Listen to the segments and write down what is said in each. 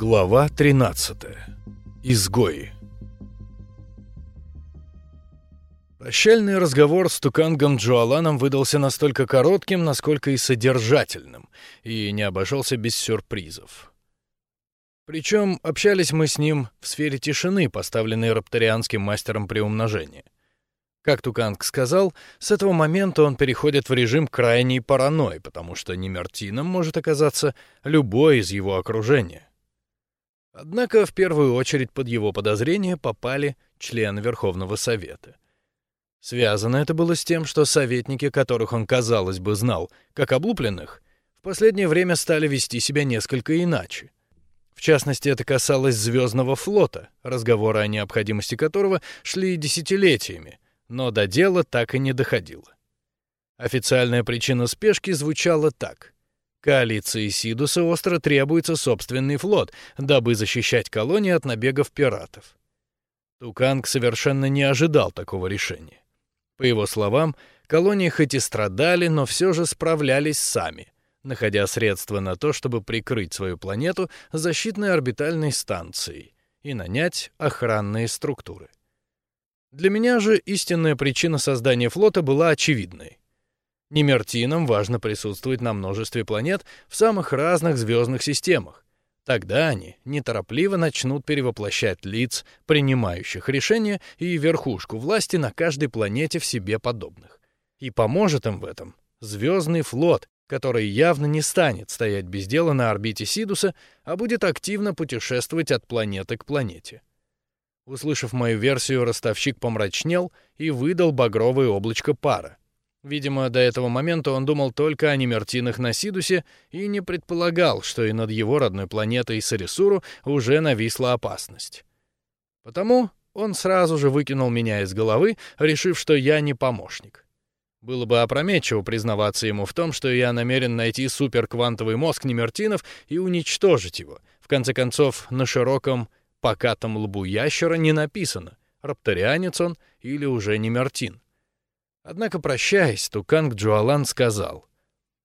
Глава 13. Изгои. Прощальный разговор с Тукангом Джоаланом выдался настолько коротким, насколько и содержательным, и не обошелся без сюрпризов. Причем общались мы с ним в сфере тишины, поставленной рапторианским мастером приумножения. Как Туканг сказал, с этого момента он переходит в режим крайней паранойи, потому что немертином может оказаться любой из его окружения. Однако в первую очередь под его подозрение попали члены Верховного Совета. Связано это было с тем, что советники, которых он, казалось бы, знал, как облупленных, в последнее время стали вести себя несколько иначе. В частности, это касалось Звездного флота, разговоры о необходимости которого шли десятилетиями, но до дела так и не доходило. Официальная причина спешки звучала так: коалиции Сидуса остро требуется собственный флот, дабы защищать колонии от набегов пиратов. Туканг совершенно не ожидал такого решения. По его словам, колонии хоть и страдали, но все же справлялись сами, находя средства на то, чтобы прикрыть свою планету защитной орбитальной станцией и нанять охранные структуры. Для меня же истинная причина создания флота была очевидной. Немертинам важно присутствовать на множестве планет в самых разных звездных системах. Тогда они неторопливо начнут перевоплощать лиц, принимающих решения, и верхушку власти на каждой планете в себе подобных. И поможет им в этом звездный флот, который явно не станет стоять без дела на орбите Сидуса, а будет активно путешествовать от планеты к планете. Услышав мою версию, ростовщик помрачнел и выдал багровое облачко пара. Видимо, до этого момента он думал только о немертинах на Сидусе и не предполагал, что и над его родной планетой Сарисуру уже нависла опасность. Потому он сразу же выкинул меня из головы, решив, что я не помощник. Было бы опрометчиво признаваться ему в том, что я намерен найти суперквантовый мозг немертинов и уничтожить его. В конце концов, на широком покатом лбу ящера не написано, рапторианец он или уже не мертин. Однако, прощаясь, Туканг Джуалан сказал,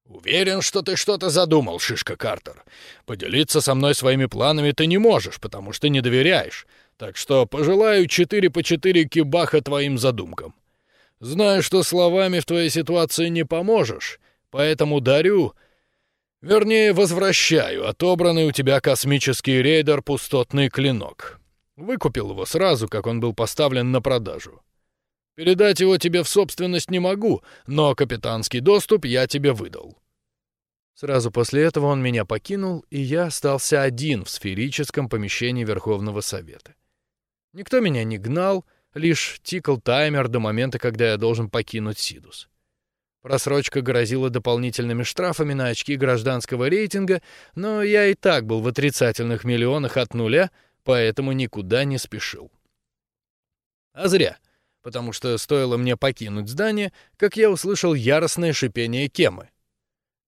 «Уверен, что ты что-то задумал, Шишка Картер. Поделиться со мной своими планами ты не можешь, потому что не доверяешь. Так что пожелаю четыре по четыре кибаха твоим задумкам. Знаю, что словами в твоей ситуации не поможешь, поэтому дарю Вернее, возвращаю отобранный у тебя космический рейдер «Пустотный клинок». Выкупил его сразу, как он был поставлен на продажу. Передать его тебе в собственность не могу, но капитанский доступ я тебе выдал. Сразу после этого он меня покинул, и я остался один в сферическом помещении Верховного Совета. Никто меня не гнал, лишь тикал таймер до момента, когда я должен покинуть Сидус. Просрочка грозила дополнительными штрафами на очки гражданского рейтинга, но я и так был в отрицательных миллионах от нуля, поэтому никуда не спешил. А зря, потому что стоило мне покинуть здание, как я услышал яростное шипение Кемы.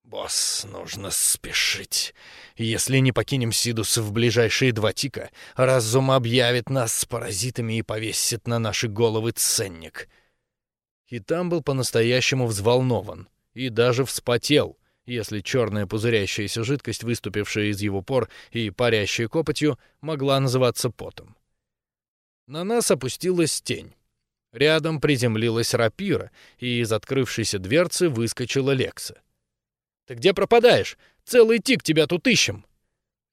«Босс, нужно спешить. Если не покинем Сидус в ближайшие два тика, разум объявит нас с паразитами и повесит на наши головы ценник». И там был по-настоящему взволнован и даже вспотел, если черная пузырящаяся жидкость, выступившая из его пор и парящая копотью, могла называться потом. На нас опустилась тень. Рядом приземлилась рапира, и из открывшейся дверцы выскочила Лекса. «Ты где пропадаешь? Целый тик тебя тут ищем!»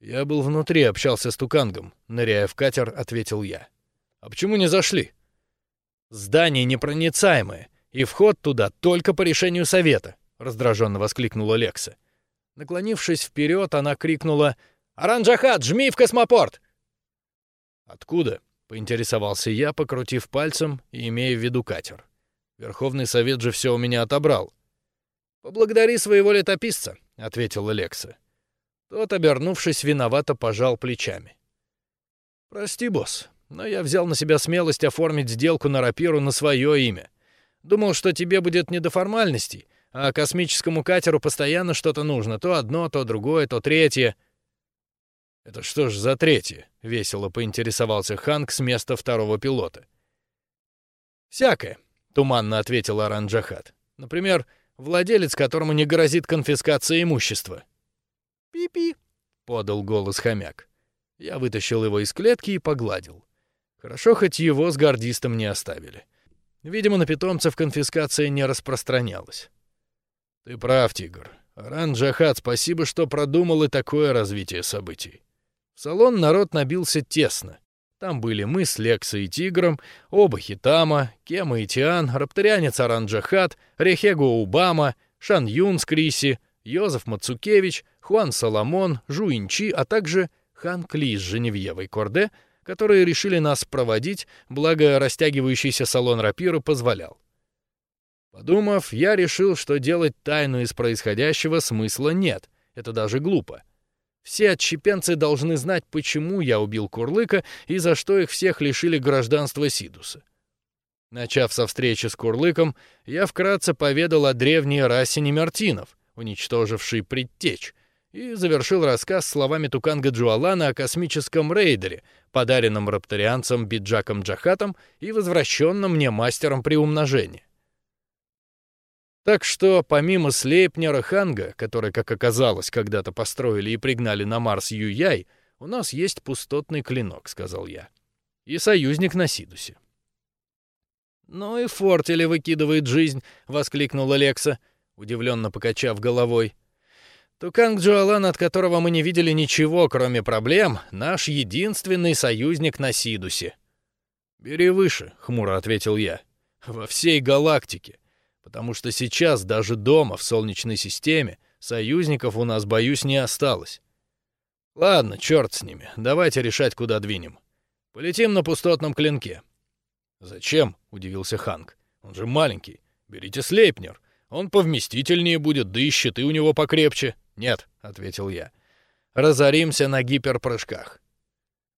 «Я был внутри, общался с Тукангом», — ныряя в катер, ответил я. «А почему не зашли?» Здание непроницаемое, и вход туда только по решению совета, раздраженно воскликнула Лекса. Наклонившись вперед, она крикнула: "Аранджахат, жми в космопорт!" Откуда? Поинтересовался я, покрутив пальцем и имея в виду катер. Верховный совет же все у меня отобрал. Поблагодари своего летописца, ответила Лекса. Тот, обернувшись, виновато пожал плечами. Прости, босс, но я взял на себя смелость оформить сделку на рапиру на свое имя. Думал, что тебе будет не до формальностей, а космическому катеру постоянно что-то нужно, то одно, то другое, то третье. Это что ж за третье? весело поинтересовался Ханк с места второго пилота. Всякое, туманно ответил Аранджахат. Например, владелец, которому не грозит конфискация имущества. Пи-пи, подал голос хомяк. Я вытащил его из клетки и погладил. Хорошо, хоть его с гардистом не оставили. Видимо, на питомцев конфискация не распространялась. Ты прав, Тигр. Ран Джахат, спасибо, что продумал и такое развитие событий. В салон народ набился тесно. Там были мы с Лексой и Тигром, оба Хитама, Кема и Тиан, рапторианец Аран Джахат, Рехего Убама, Шан Юн с Криси, Йозеф Мацукевич, Хуан Соломон, Жуинчи, а также Хан Кли с Женевьевой Корде, которые решили нас проводить, благо растягивающийся салон рапиры позволял. Подумав, я решил, что делать тайну из происходящего смысла нет, это даже глупо. Все отщепенцы должны знать, почему я убил Курлыка и за что их всех лишили гражданства Сидуса. Начав со встречи с Курлыком, я вкратце поведал о древней расе немертинов, уничтожившей предтечь, и завершил рассказ словами Туканга Джуалана о космическом рейдере, подаренном рапторианцам Биджаком Джахатом и возвращенном мне мастером при умножении. Так что, помимо Слейпнера Ханга, который, как оказалось, когда-то построили и пригнали на Марс Юяй, у нас есть пустотный клинок, сказал я. И союзник на Сидусе. Ну и Фортели выкидывает жизнь, воскликнула Лекса, удивленно покачав головой. Туканг Джоалан, от которого мы не видели ничего, кроме проблем, наш единственный союзник на Сидусе. Бери выше, хмуро ответил я. Во всей галактике потому что сейчас даже дома в Солнечной системе союзников у нас, боюсь, не осталось. Ладно, черт с ними, давайте решать, куда двинем. Полетим на пустотном клинке. Зачем? удивился Ханк. Он же маленький. Берите Слейпнер. Он повместительнее будет, да и щиты у него покрепче. Нет, ответил я. Разоримся на гиперпрыжках.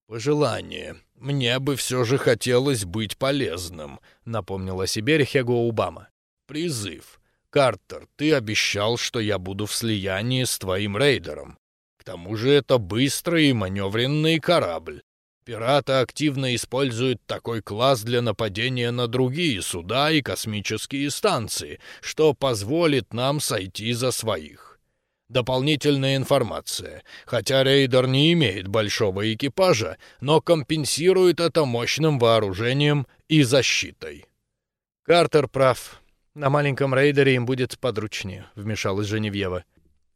Пожелание. Мне бы все же хотелось быть полезным, напомнил о себе Рихего Убама. Призыв. Картер, ты обещал, что я буду в слиянии с твоим рейдером. К тому же это быстрый и маневренный корабль. Пираты активно используют такой класс для нападения на другие суда и космические станции, что позволит нам сойти за своих. Дополнительная информация. Хотя рейдер не имеет большого экипажа, но компенсирует это мощным вооружением и защитой. Картер прав. На маленьком рейдере им будет подручнее, вмешалась Женевьева.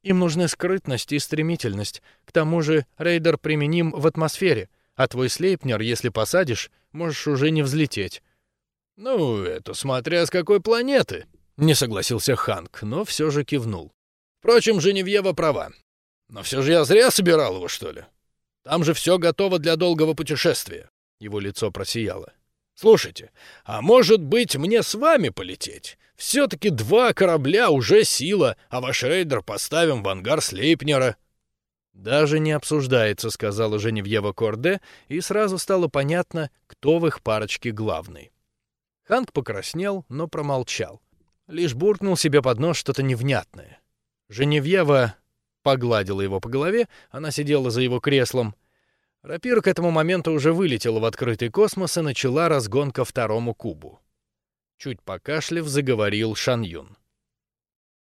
Им нужны скрытность и стремительность. К тому же рейдер применим в атмосфере, а твой слейпнер, если посадишь, можешь уже не взлететь. Ну, это смотря с какой планеты, не согласился Ханк, но все же кивнул. Впрочем, Женевьева права. Но все же я зря собирал его, что ли? Там же все готово для долгого путешествия. Его лицо просияло. Слушайте, а может быть мне с вами полететь? Все-таки два корабля уже сила, а ваш рейдер поставим в ангар Слейпнера». «Даже не обсуждается», — сказала Женевьева Корде, и сразу стало понятно, кто в их парочке главный. Ханк покраснел, но промолчал. Лишь буркнул себе под нос что-то невнятное. Женевьева погладила его по голове, она сидела за его креслом. Рапир к этому моменту уже вылетела в открытый космос и начала разгон ко второму кубу. Чуть покашлив, заговорил Шан Юн.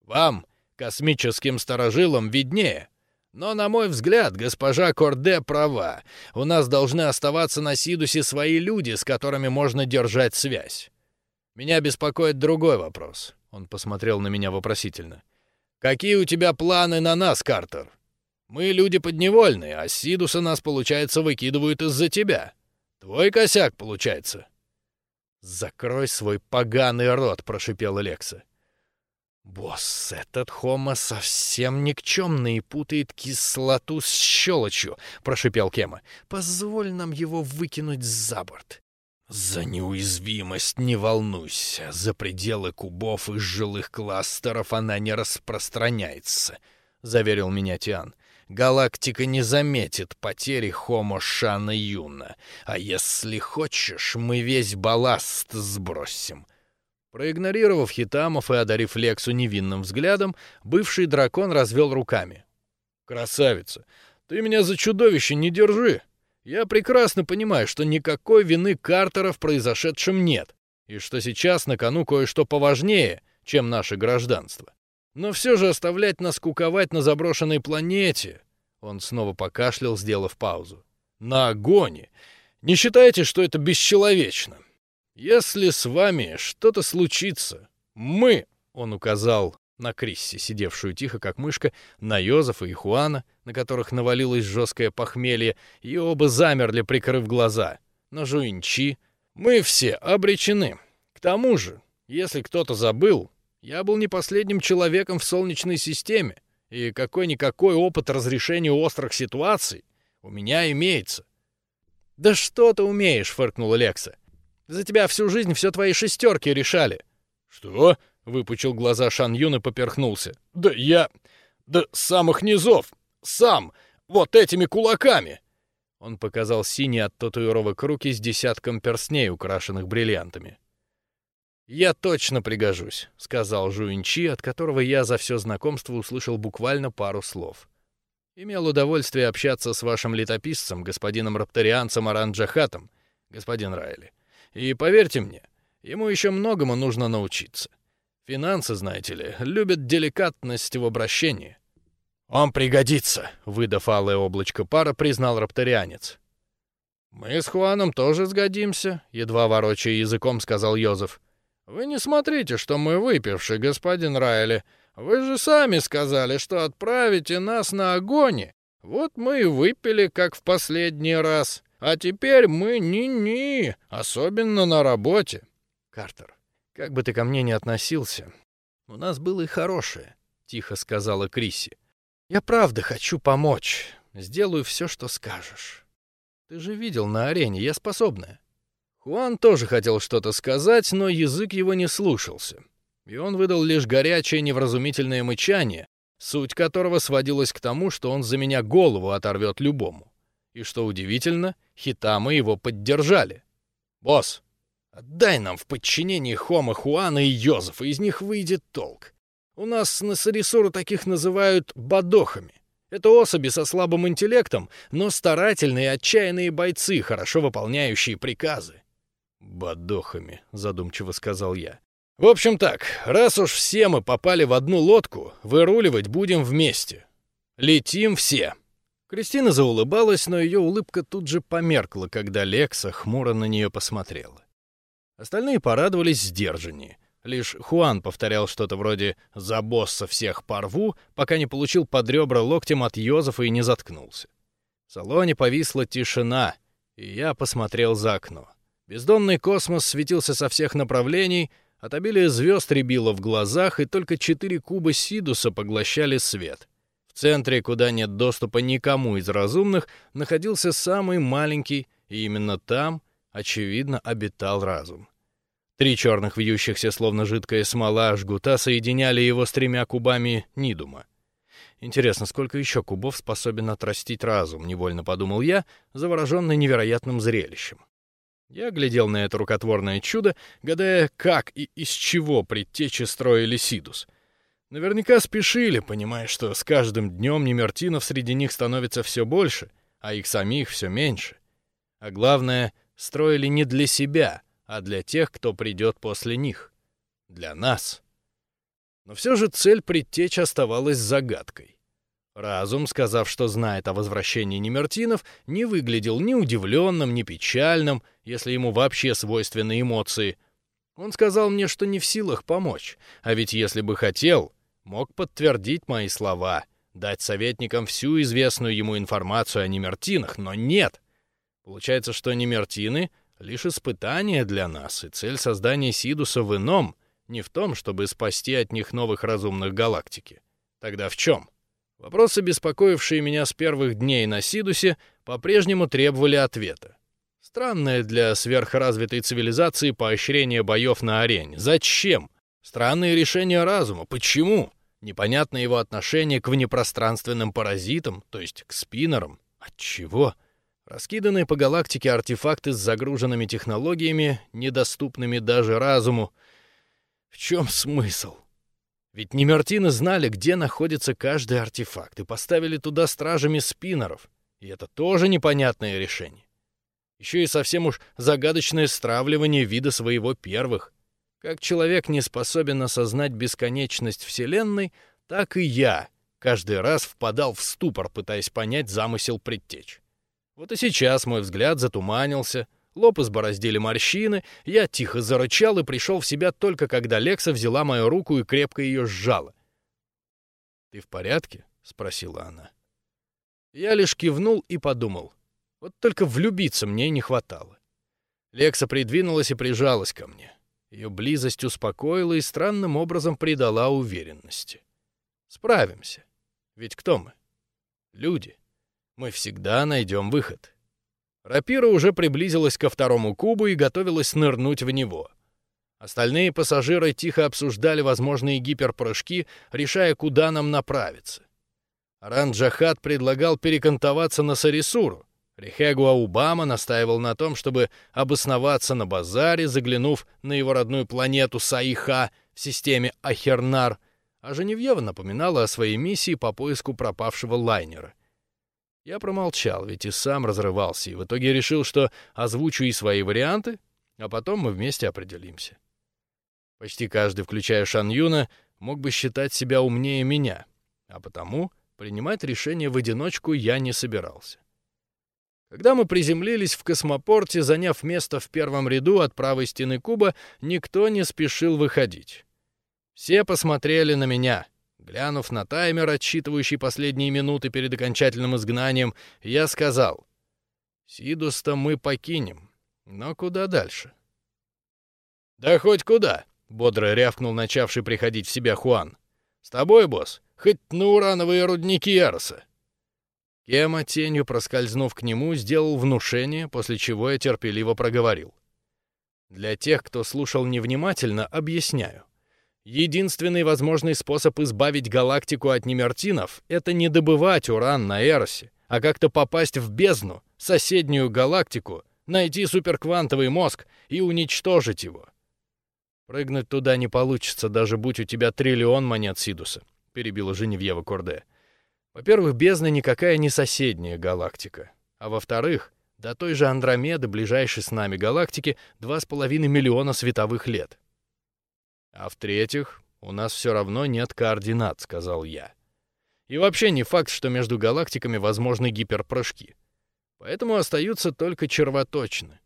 «Вам, космическим сторожилам, виднее. Но, на мой взгляд, госпожа Корде права. У нас должны оставаться на Сидусе свои люди, с которыми можно держать связь. Меня беспокоит другой вопрос». Он посмотрел на меня вопросительно. «Какие у тебя планы на нас, Картер? Мы люди подневольные, а Сидуса нас, получается, выкидывают из-за тебя. Твой косяк, получается». «Закрой свой поганый рот!» — прошипел Лекса. «Босс, этот хомо совсем никчемный и путает кислоту с щелочью», — прошипел Кема. «Позволь нам его выкинуть за борт». «За неуязвимость не волнуйся. За пределы кубов и жилых кластеров она не распространяется», — заверил меня Тиан галактика не заметит потери Хомо Шана Юна. А если хочешь, мы весь балласт сбросим». Проигнорировав Хитамов и одарив Лексу невинным взглядом, бывший дракон развел руками. «Красавица, ты меня за чудовище не держи. Я прекрасно понимаю, что никакой вины Картера в произошедшем нет, и что сейчас на кону кое-что поважнее, чем наше гражданство. Но все же оставлять нас куковать на заброшенной планете...» Он снова покашлял, сделав паузу. на огоне. Не считайте, что это бесчеловечно. Если с вами что-то случится, мы, он указал на Крисси, сидевшую тихо, как мышка, на Йозефа и Хуана, на которых навалилось жесткое похмелье, и оба замерли, прикрыв глаза. На Жуинчи мы все обречены. К тому же, если кто-то забыл, я был не последним человеком в Солнечной системе, и какой-никакой опыт разрешения острых ситуаций у меня имеется. «Да что ты умеешь?» — фыркнула Лекса. «За тебя всю жизнь все твои шестерки решали». «Что?» — выпучил глаза Шан Юн и поперхнулся. «Да я... Да с самых низов! Сам! Вот этими кулаками!» Он показал синий от татуировок руки с десятком перстней, украшенных бриллиантами. «Я точно пригожусь», — сказал Жуинчи, от которого я за все знакомство услышал буквально пару слов. «Имел удовольствие общаться с вашим летописцем, господином рапторианцем Аранджахатом, господин Райли. И поверьте мне, ему еще многому нужно научиться. Финансы, знаете ли, любят деликатность в обращении». «Он пригодится», — выдав алое облачко пара, признал рапторианец. «Мы с Хуаном тоже сгодимся», — едва ворочая языком сказал Йозеф. «Вы не смотрите, что мы выпившие, господин Райли. Вы же сами сказали, что отправите нас на огонь. Вот мы и выпили, как в последний раз. А теперь мы ни-ни, особенно на работе». «Картер, как бы ты ко мне ни относился, у нас было и хорошее», — тихо сказала Крисси. «Я правда хочу помочь. Сделаю все, что скажешь. Ты же видел на арене, я способная. Хуан тоже хотел что-то сказать, но язык его не слушался. И он выдал лишь горячее невразумительное мычание, суть которого сводилась к тому, что он за меня голову оторвет любому. И что удивительно, хитамы его поддержали. «Босс, отдай нам в подчинении Хома Хуана и Йозефа, из них выйдет толк. У нас на Сарисуру таких называют бадохами. Это особи со слабым интеллектом, но старательные отчаянные бойцы, хорошо выполняющие приказы. «Бадохами», — задумчиво сказал я. «В общем так, раз уж все мы попали в одну лодку, выруливать будем вместе. Летим все». Кристина заулыбалась, но ее улыбка тут же померкла, когда Лекса хмуро на нее посмотрела. Остальные порадовались сдержаннее. Лишь Хуан повторял что-то вроде «за босса всех порву», пока не получил под ребра локтем от Йозефа и не заткнулся. В салоне повисла тишина, и я посмотрел за окно. Бездонный космос светился со всех направлений, от обилия звезд рябило в глазах, и только четыре куба Сидуса поглощали свет. В центре, куда нет доступа никому из разумных, находился самый маленький, и именно там, очевидно, обитал разум. Три черных вьющихся, словно жидкая смола, жгута соединяли его с тремя кубами Нидума. Интересно, сколько еще кубов способен отрастить разум, невольно подумал я, завороженный невероятным зрелищем. Я глядел на это рукотворное чудо, гадая, как и из чего предтечи строили Сидус. Наверняка спешили, понимая, что с каждым днем немертинов среди них становится все больше, а их самих все меньше. А главное, строили не для себя, а для тех, кто придет после них. Для нас. Но все же цель предтеч оставалась загадкой. Разум, сказав, что знает о возвращении Немертинов, не выглядел ни удивленным, ни печальным, если ему вообще свойственны эмоции. Он сказал мне, что не в силах помочь, а ведь если бы хотел, мог подтвердить мои слова, дать советникам всю известную ему информацию о Немертинах, но нет. Получается, что Немертины — лишь испытание для нас, и цель создания Сидуса в ином, не в том, чтобы спасти от них новых разумных галактики. Тогда в чем? — Вопросы, беспокоившие меня с первых дней на Сидусе, по-прежнему требовали ответа. Странное для сверхразвитой цивилизации поощрение боев на арене. Зачем? Странные решения разума. Почему? Непонятно его отношение к внепространственным паразитам, то есть к спиннерам. От чего? Раскиданные по галактике артефакты с загруженными технологиями, недоступными даже разуму. В чем смысл? Ведь Немертины знали, где находится каждый артефакт, и поставили туда стражами спиннеров. И это тоже непонятное решение. Еще и совсем уж загадочное стравливание вида своего первых. Как человек не способен осознать бесконечность Вселенной, так и я каждый раз впадал в ступор, пытаясь понять замысел предтеч. Вот и сейчас мой взгляд затуманился, лоб избороздили морщины, я тихо зарычал и пришел в себя только когда Лекса взяла мою руку и крепко ее сжала. «Ты в порядке?» — спросила она. Я лишь кивнул и подумал. Вот только влюбиться мне не хватало. Лекса придвинулась и прижалась ко мне. Ее близость успокоила и странным образом придала уверенности. Справимся. Ведь кто мы? Люди. Мы всегда найдем выход. Рапира уже приблизилась ко второму кубу и готовилась нырнуть в него. Остальные пассажиры тихо обсуждали возможные гиперпрыжки, решая, куда нам направиться. Ран-Джахат предлагал перекантоваться на Сарисуру. Рихегуа Убама настаивал на том, чтобы обосноваться на базаре, заглянув на его родную планету Саиха в системе Ахернар, а Женевьева напоминала о своей миссии по поиску пропавшего лайнера. Я промолчал, ведь и сам разрывался, и в итоге решил, что озвучу и свои варианты, а потом мы вместе определимся. Почти каждый, включая Шан Юна, мог бы считать себя умнее меня, а потому принимать решение в одиночку я не собирался. Когда мы приземлились в космопорте, заняв место в первом ряду от правой стены куба, никто не спешил выходить. Все посмотрели на меня — Глянув на таймер, отсчитывающий последние минуты перед окончательным изгнанием, я сказал, «Сидуста мы покинем, но куда дальше?» «Да хоть куда», — бодро рявкнул начавший приходить в себя Хуан. «С тобой, босс, хоть на урановые рудники Яроса». Кема, тенью проскользнув к нему, сделал внушение, после чего я терпеливо проговорил. Для тех, кто слушал невнимательно, объясняю. Единственный возможный способ избавить галактику от немертинов — это не добывать уран на Эросе, а как-то попасть в бездну, соседнюю галактику, найти суперквантовый мозг и уничтожить его. Прыгнуть туда не получится, даже будь у тебя триллион монет Сидуса, перебила Женевьева Корде. Во-первых, бездна никакая не соседняя галактика. А во-вторых, до той же Андромеды, ближайшей с нами галактики, два с половиной миллиона световых лет. А в-третьих, у нас все равно нет координат, сказал я. И вообще не факт, что между галактиками возможны гиперпрыжки. Поэтому остаются только червоточины.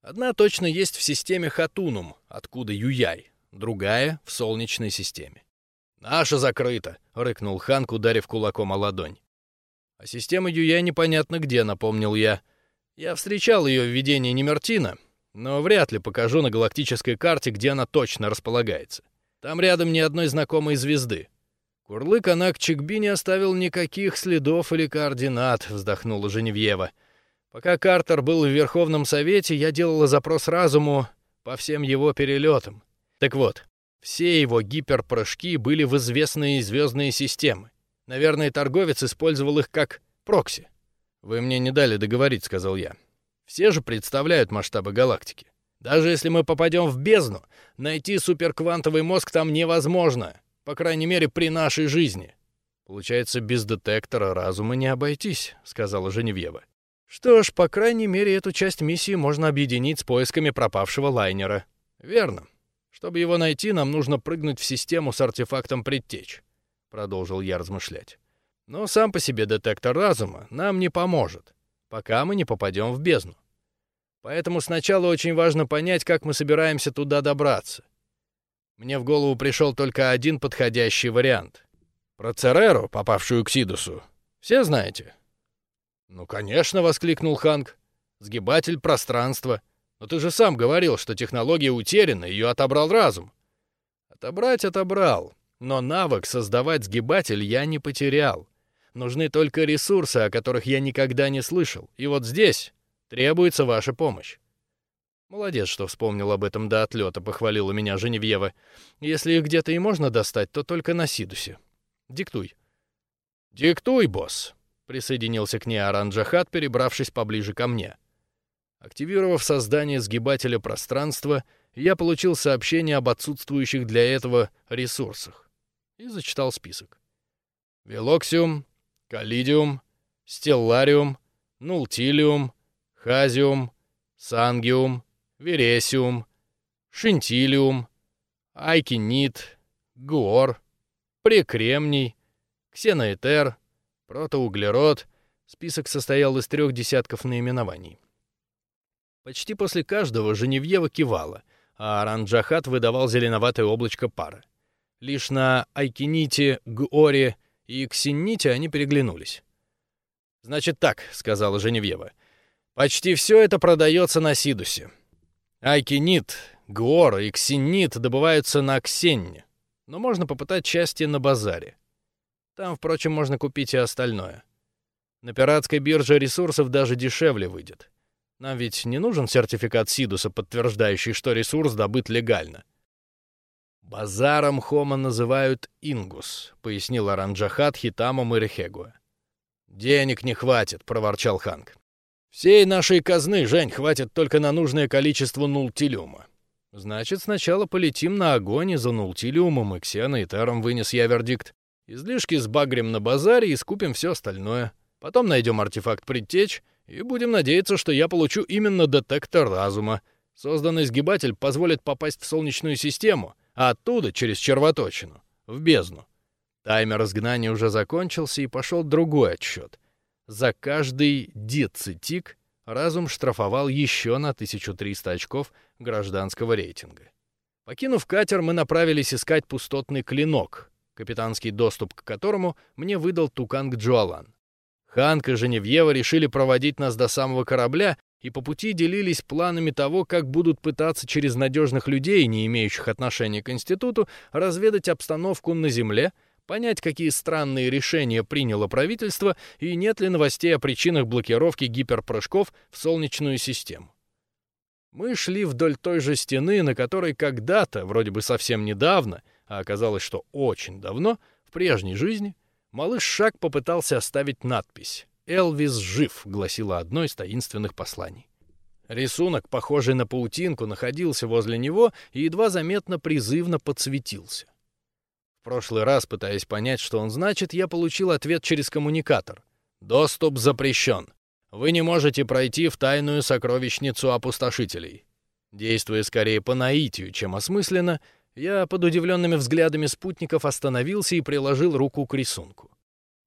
Одна точно есть в системе Хатунум, откуда Юяй, другая — в Солнечной системе. «Наша закрыта!» — рыкнул Ханк, ударив кулаком о ладонь. «А система Юяй непонятно где», — напомнил я. «Я встречал ее в видении Немертина, но вряд ли покажу на галактической карте, где она точно располагается. Там рядом ни одной знакомой звезды. Курлык она к Чикби не оставил никаких следов или координат, вздохнула Женевьева. Пока Картер был в Верховном Совете, я делала запрос разуму по всем его перелетам. Так вот, все его гиперпрыжки были в известные звездные системы. Наверное, торговец использовал их как прокси. «Вы мне не дали договорить», — сказал я. Все же представляют масштабы галактики. Даже если мы попадем в бездну, найти суперквантовый мозг там невозможно, по крайней мере, при нашей жизни. Получается, без детектора разума не обойтись, сказала Женевьева. Что ж, по крайней мере, эту часть миссии можно объединить с поисками пропавшего лайнера. Верно. Чтобы его найти, нам нужно прыгнуть в систему с артефактом предтеч, продолжил я размышлять. Но сам по себе детектор разума нам не поможет пока мы не попадем в бездну. Поэтому сначала очень важно понять, как мы собираемся туда добраться. Мне в голову пришел только один подходящий вариант. Про Цереру, попавшую к Сидусу, все знаете? «Ну, конечно!» — воскликнул Ханк. «Сгибатель пространства. Но ты же сам говорил, что технология утеряна, ее отобрал разум». «Отобрать отобрал, но навык создавать сгибатель я не потерял. Нужны только ресурсы, о которых я никогда не слышал. И вот здесь требуется ваша помощь. Молодец, что вспомнил об этом до отлета, похвалила меня Женевьева. Если их где-то и можно достать, то только на Сидусе. Диктуй. Диктуй, босс. Присоединился к ней Аранджахат, перебравшись поближе ко мне. Активировав создание сгибателя пространства, я получил сообщение об отсутствующих для этого ресурсах и зачитал список. Велоксиум, Калидиум, Стеллариум, Нултилиум, Хазиум, Сангиум, Вересиум, Шинтилиум, Айкинит, Гор, Прекремний, Ксеноэтер, Протоуглерод, Список состоял из трех десятков наименований. Почти после каждого Женевьева кивала, а Аранджахат выдавал зеленоватое облачко пара. Лишь на Айкините, Горе и Ксинните они переглянулись. «Значит так», — сказала Женевьева. «Почти все это продается на Сидусе. Айкинит, Гор и Ксинит добываются на Ксенне, но можно попытать счастье на базаре. Там, впрочем, можно купить и остальное. На пиратской бирже ресурсов даже дешевле выйдет. Нам ведь не нужен сертификат Сидуса, подтверждающий, что ресурс добыт легально. «Базаром Хома называют Ингус», — пояснил Аранджахат Хитамом и Рехегуа. «Денег не хватит», — проворчал Ханк. «Всей нашей казны, Жень, хватит только на нужное количество нултилиума». «Значит, сначала полетим на огонь за нултилиумом и ксеной и тером», — вынес я вердикт. «Излишки сбагрим на базаре и скупим все остальное». Потом найдем артефакт предтеч и будем надеяться, что я получу именно детектор разума. Созданный сгибатель позволит попасть в Солнечную систему, а оттуда через червоточину, в бездну. Таймер изгнания уже закончился, и пошел другой отсчет. За каждый децитик разум штрафовал еще на 1300 очков гражданского рейтинга. Покинув катер, мы направились искать пустотный клинок, капитанский доступ к которому мне выдал Туканг Джоалан. Ханк и Женевьева решили проводить нас до самого корабля и по пути делились планами того, как будут пытаться через надежных людей, не имеющих отношения к институту, разведать обстановку на Земле, понять, какие странные решения приняло правительство и нет ли новостей о причинах блокировки гиперпрыжков в Солнечную систему. Мы шли вдоль той же стены, на которой когда-то, вроде бы совсем недавно, а оказалось, что очень давно, в прежней жизни, Малыш Шаг попытался оставить надпись. «Элвис жив», — гласило одно из таинственных посланий. Рисунок, похожий на паутинку, находился возле него и едва заметно призывно подсветился. В прошлый раз, пытаясь понять, что он значит, я получил ответ через коммуникатор. «Доступ запрещен. Вы не можете пройти в тайную сокровищницу опустошителей». Действуя скорее по наитию, чем осмысленно, я под удивленными взглядами спутников остановился и приложил руку к рисунку.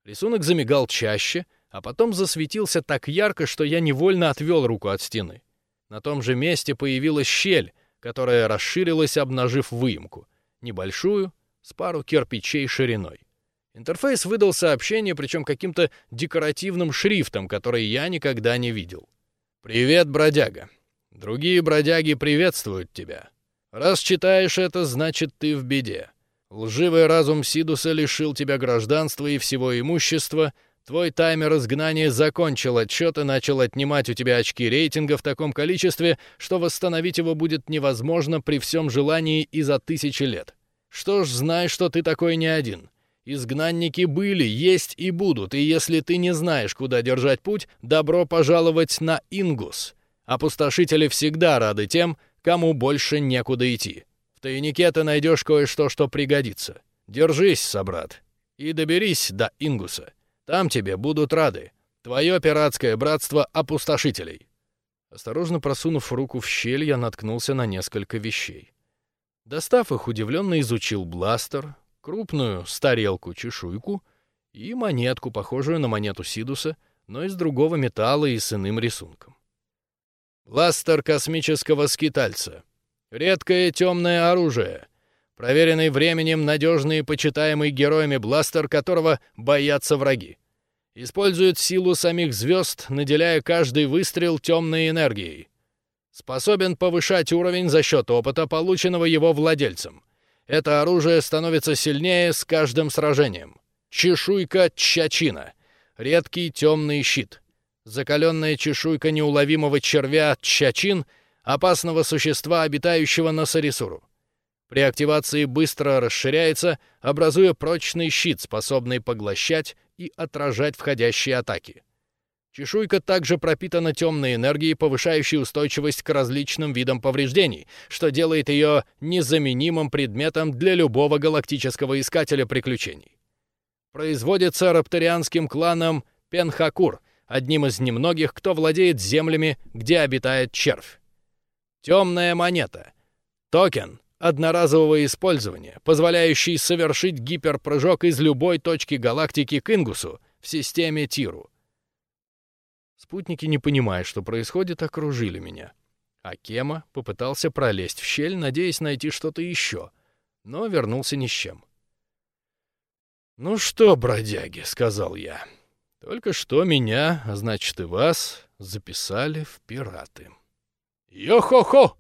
Рисунок замигал чаще, а потом засветился так ярко, что я невольно отвел руку от стены. На том же месте появилась щель, которая расширилась, обнажив выемку. Небольшую, с пару кирпичей шириной. Интерфейс выдал сообщение, причем каким-то декоративным шрифтом, который я никогда не видел. «Привет, бродяга. Другие бродяги приветствуют тебя. Раз читаешь это, значит, ты в беде. Лживый разум Сидуса лишил тебя гражданства и всего имущества. Твой таймер изгнания закончил отчет и начал отнимать у тебя очки рейтинга в таком количестве, что восстановить его будет невозможно при всем желании и за тысячи лет. Что ж, знай, что ты такой не один. Изгнанники были, есть и будут, и если ты не знаешь, куда держать путь, добро пожаловать на Ингус. Опустошители всегда рады тем, кому больше некуда идти. В тайнике ты найдешь кое-что, что пригодится. Держись, собрат, и доберись до Ингуса. Там тебе будут рады. Твое пиратское братство опустошителей». Осторожно просунув руку в щель, я наткнулся на несколько вещей. Достав их, удивленно изучил бластер, крупную старелку-чешуйку и монетку, похожую на монету Сидуса, но из другого металла и с иным рисунком. Бластер космического скитальца. Редкое темное оружие. Проверенный временем, надежный и почитаемый героями бластер, которого боятся враги. Использует силу самих звезд, наделяя каждый выстрел темной энергией. Способен повышать уровень за счет опыта, полученного его владельцем. Это оружие становится сильнее с каждым сражением. Чешуйка Чачина. Редкий темный щит — закаленная чешуйка неуловимого червя Чачин, опасного существа, обитающего на Сарисуру. При активации быстро расширяется, образуя прочный щит, способный поглощать и отражать входящие атаки. Чешуйка также пропитана темной энергией, повышающей устойчивость к различным видам повреждений, что делает ее незаменимым предметом для любого галактического искателя приключений. Производится рапторианским кланом Пенхакур, одним из немногих, кто владеет землями, где обитает червь. Темная монета. Токен одноразового использования, позволяющий совершить гиперпрыжок из любой точки галактики к Ингусу в системе Тиру. Спутники, не понимая, что происходит, окружили меня. А Кема попытался пролезть в щель, надеясь найти что-то еще, но вернулся ни с чем. «Ну что, бродяги», — сказал я, — «только что меня, а значит и вас, записали в пираты». «Йо-хо-хо!»